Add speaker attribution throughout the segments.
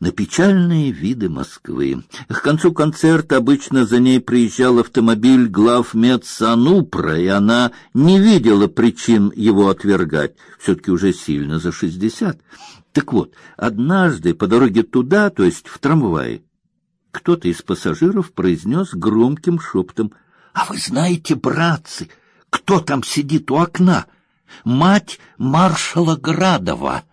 Speaker 1: на печальные виды Москвы. К концу концерта обычно за ней приезжал автомобиль главмед Санупра, и она не видела причин его отвергать. Все-таки уже сильно за шестьдесят. Так вот, однажды по дороге туда, то есть в трамвае, кто-то из пассажиров произнес громким шепотом: "А вы знаете, братцы, кто там сидит у окна? Мать маршала Градова".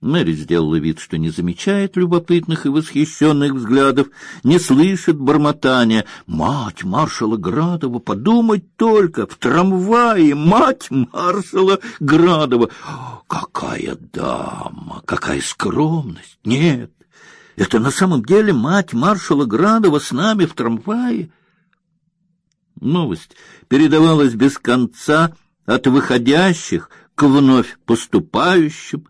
Speaker 1: Мэри сделала вид, что не замечает любопытных и восхищенных взглядов, не слышит бормотания. Мать маршала Градова, подумать только, в трамвае мать маршала Градова. Какая дама, какая скромность! Нет, это на самом деле мать маршала Градова с нами в трамвае. Новость передавалась без конца от выходящих к вновь поступающим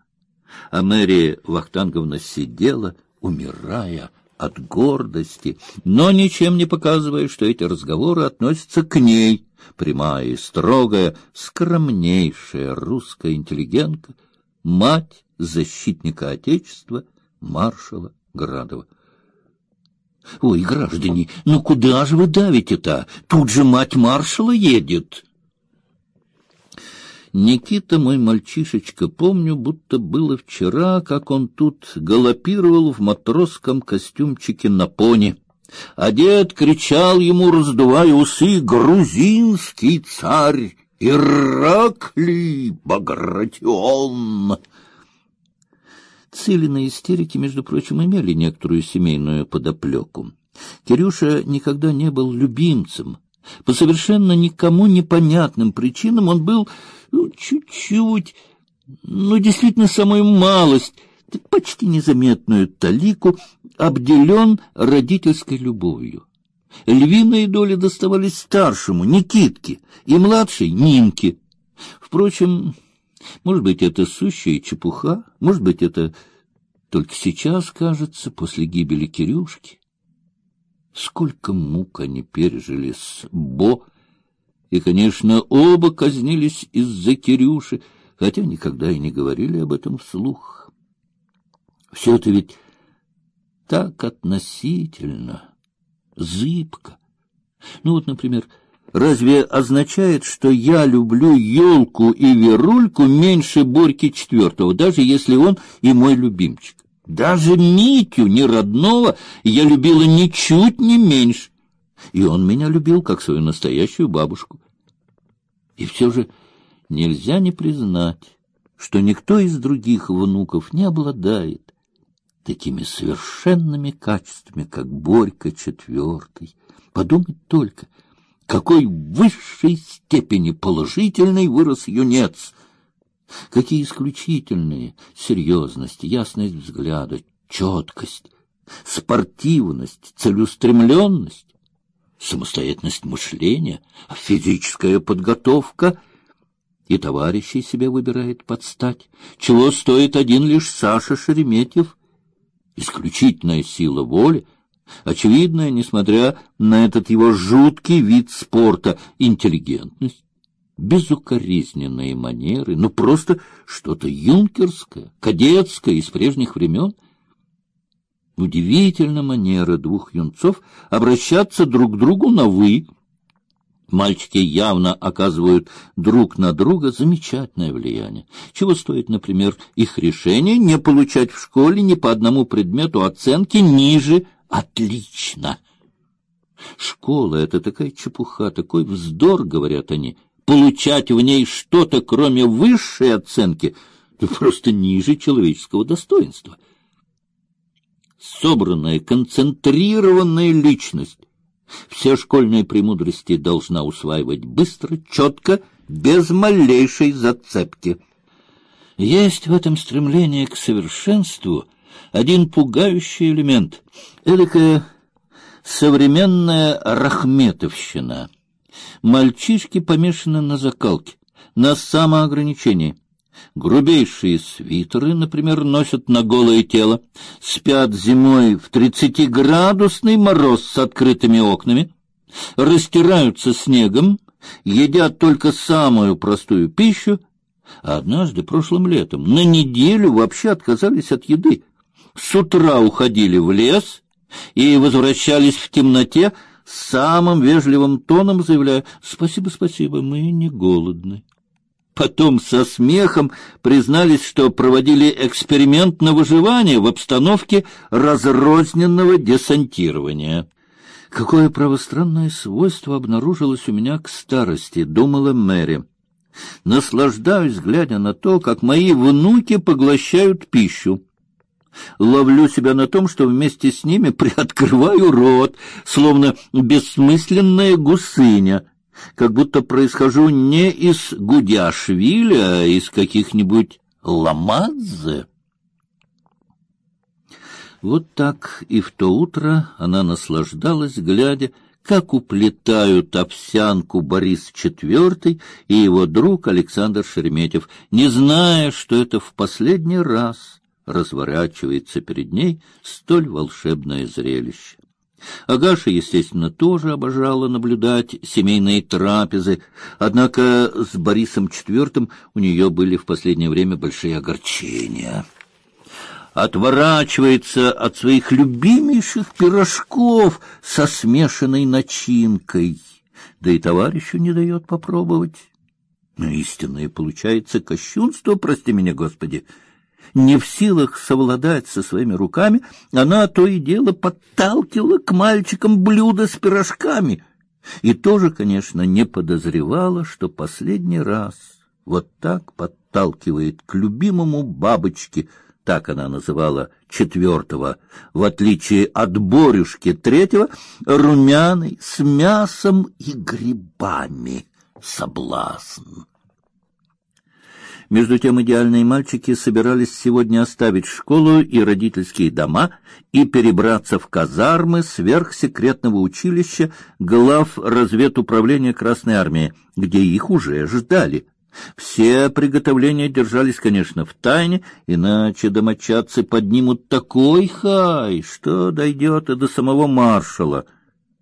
Speaker 1: а Мэри Вахтанговна сидела, умирая от гордости, но ничем не показывая, что эти разговоры относятся к ней, прямая и строгая, скромнейшая русская интеллигентка, мать защитника Отечества маршала Градова. Ой, граждане, ну куда же вы давите-то? Тут же мать маршала едет. Никита, мой мальчишечка, помню, будто было вчера, как он тут галопировал в матросском костюмчике на пони. А дед кричал ему, раздувая усы, «Грузинский царь! Ираклий Багратион!» Цилины истерики, между прочим, имели некоторую семейную подоплеку. Кирюша никогда не был любимцем. По совершенно никому непонятным причинам он был ну, чуть-чуть, ну, действительно, самую малость, почти незаметную талику, обделен родительской любовью. Львиные доли доставались старшему, Никитке, и младшей, Нинке. Впрочем, может быть, это сущая чепуха, может быть, это только сейчас кажется, после гибели Кирюшки. Сколько мук они пережили с Бо, и, конечно, оба казнились из-за Кирюши, хотя никогда и не говорили об этом вслух. Все это ведь так относительно, зыбко. Ну вот, например, разве означает, что я люблю елку и Верульку меньше Борьки четвертого, даже если он и мой любимчик? Даже Митю, не родного, я любила ничуть не меньше и он меня любил как свою настоящую бабушку. И все же нельзя не признать, что никто из других внуков не обладает такими совершенными качествами, как Борька четвертый. Подумать только, какой высшей степени положительный вырос юнец, какие исключительные серьезность, ясность взгляда, четкость, спортивность, целеустремленность самостоятельность мышления, физическая подготовка, и товарищей себе выбирает под стать. Чего стоит один лишь Саша Шереметьев? Исключительная сила воли, очевидная, несмотря на этот его жуткий вид спорта, интеллигентность, безукоризненные манеры, ну просто что-то юнкерское, кадетское из прежних времен — Удивительна манера двух юнцов обращаться друг к другу на «вы». Мальчики явно оказывают друг на друга замечательное влияние. Чего стоит, например, их решение не получать в школе ни по одному предмету оценки ниже «отлично». Школа — это такая чепуха, такой вздор, говорят они. Получать в ней что-то, кроме высшей оценки, просто ниже человеческого достоинства — собранная, концентрированная личность. Все школьные премудрости должна усваивать быстро, четко, без малейшей зацепки. Есть в этом стремлении к совершенству один пугающий элемент — эдакая современная рахметовщина. Мальчишки помешаны на закалке, на самоограничении. Грубейшие свитеры, например, носят на голое тело, спят зимой в тридцатиградусный мороз с открытыми окнами, растираются снегом, едят только самую простую пищу, а однажды прошлым летом на неделю вообще отказались от еды. с утра уходили в лес и возвращались в темноте, самым вежливым тоном заявляя «Спасибо, спасибо, мы не голодны». Потом со смехом признались, что проводили эксперимент на выживание в обстановке разрозненного десантирования. Какое правостранное свойство обнаружилось у меня к старости, думала Мэри. Наслаждаюсь, глядя на то, как мои внуки поглощают пищу. Ловлю себя на том, что вместе с ними приоткрываю рот, словно бессмысленная гусыня, как будто происхожу не из Гудяшвили, а из каких-нибудь Ламадзе. Вот так и в то утро она наслаждалась, глядя, как уплетают овсянку Борис IV и его друг Александр Шереметьев, не зная, что это в последний раз разворачивается перед ней столь волшебное зрелище. Агаша, естественно, тоже обожала наблюдать семейные трапезы, однако с Борисом IV у нее были в последнее время большие огорчения. Отворачивается от своих любимейших пирожков со смешанной начинкой, да и товарищу не дает попробовать. Но истинное получается кощунство, прости меня, Господи не в силах совладать со своими руками, она то и дело подталкивала к мальчикам блюда с пирожками и тоже, конечно, не подозревала, что последний раз вот так подталкивает к любимому бабочке, так она называла четвертого, в отличие от Борюшки третьего, румяный с мясом и грибами соблазн. Между тем идеальные мальчики собирались сегодня оставить школу и родительские дома и перебраться в казармы сверхсекретного училища глав разведуправления Красной армии, где их уже ждали. Все приготовления держались, конечно, в тайне, иначе домочадцы поднимут такой хай, что дойдет и до самого маршала,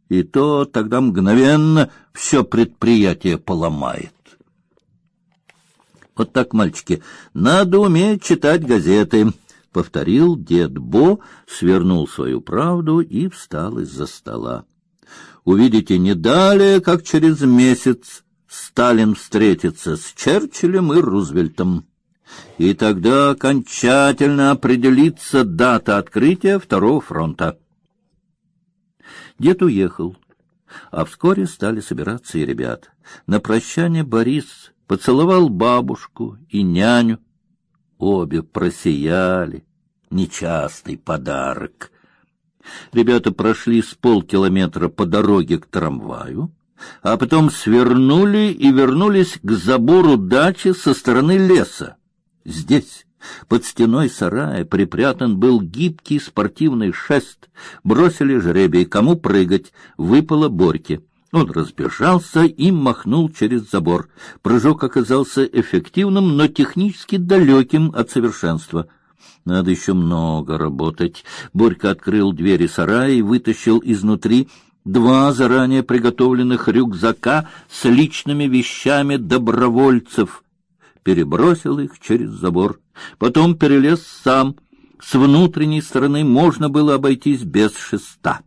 Speaker 1: и то тогда мгновенно все предприятие поломает. Вот так, мальчики, надо уметь читать газеты, повторил дед Бо, свернул свою правду и встал из-за стола. Увидите не далее, как через месяц Сталин встретится с Черчиллем и Рузвельтом. И тогда окончательно определится дата открытия второго фронта. Дед уехал, а вскоре стали собираться и ребят. На прощание Борис поцеловал бабушку и няню. Обе просияли. Нечастый подарок. Ребята прошли с полкилометра по дороге к трамваю, а потом свернули и вернулись к забору дачи со стороны леса. Здесь, под стеной сарая, припрятан был гибкий спортивный шест. Бросили жребий, кому прыгать, выпало Борьке. Он разбежался и махнул через забор. Прыжок оказался эффективным, но технически далеким от совершенства. Надо еще много работать. Борька открыл двери сарая и вытащил изнутри два заранее приготовленных рюкзака с личными вещами добровольцев. Перебросил их через забор. Потом перелез сам. С внутренней стороны можно было обойтись без шеста.